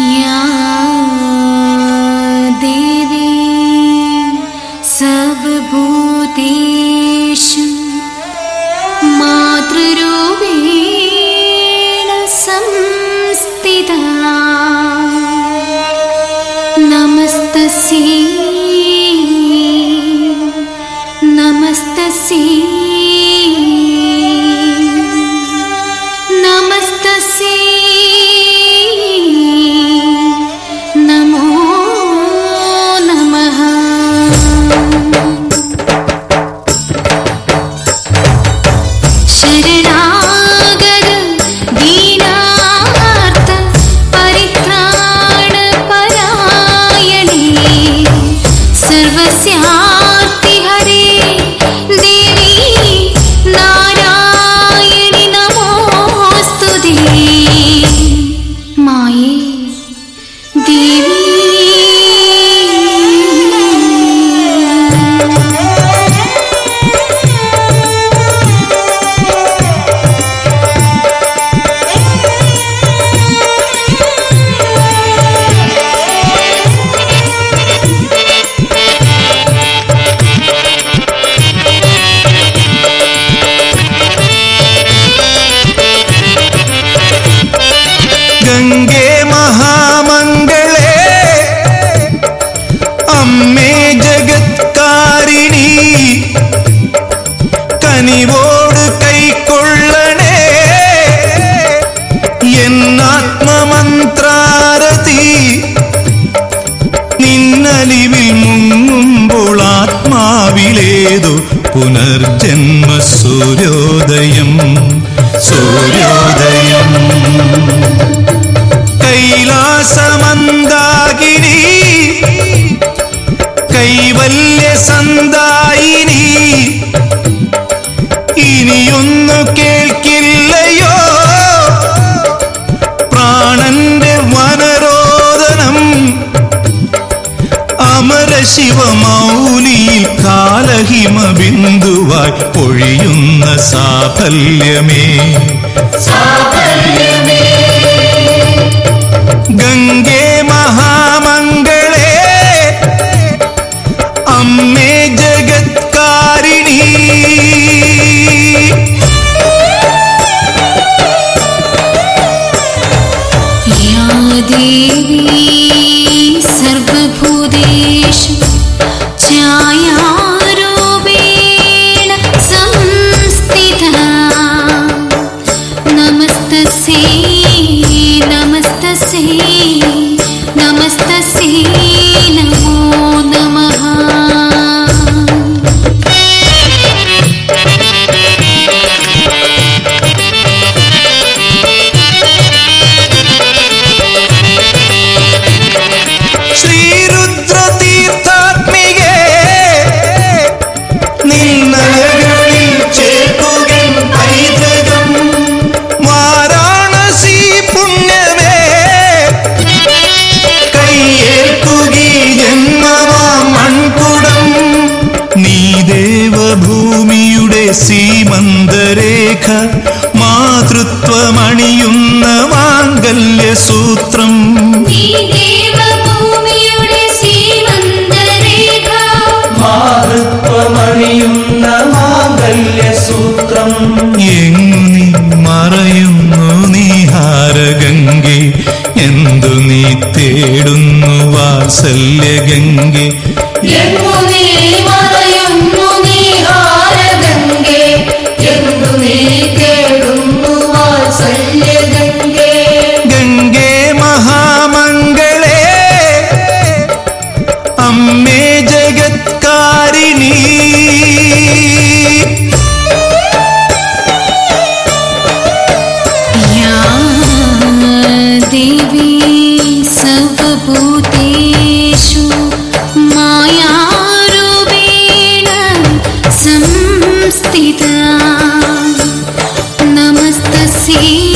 या देवी सर्वभूतेषु मातृरूपेण संस्थिता പുനർജന്മ സൂര്യോദയം. സൂര്യോദയം കൈലാസമന്ദാകിനി കൈവല്യ സന്ദായിനി അമര ശിവമൗലിയിൽ കാലഹിമ ബിന്ദുവായി പൊഴിയുന്ന സാഫല്യമേ. ഗംഗേ മഹാമംഗളേ മാതൃത്വമണിയുന്ന മാംഗല്യ സൂത്രം. മാതൃത്വമണിയുന്ന നീ എന്തു നീ തേടുന്നു വാത്സല്യഗംഗെ. എങ്ങു നീ नमस्तस्य।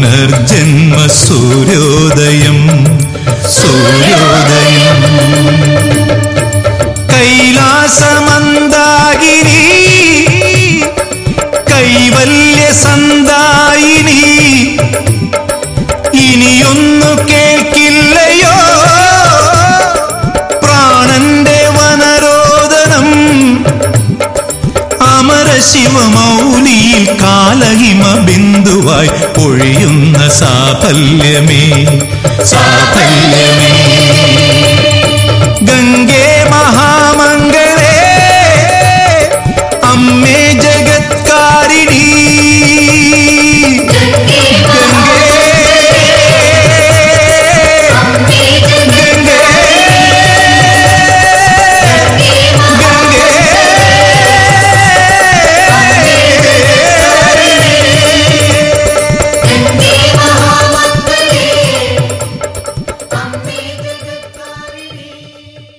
പുനർജന്മ സൂര്യോദയം സൂര്യോദയം. കൈലാസമന്ദാകിനി അമരശിവമൗലിയിൽ കാലഹിമ ബിന്ദുവായി പൊഴിയുന്ന സാഫല്യമേ സാഫല്യമേ. ഗംഗേ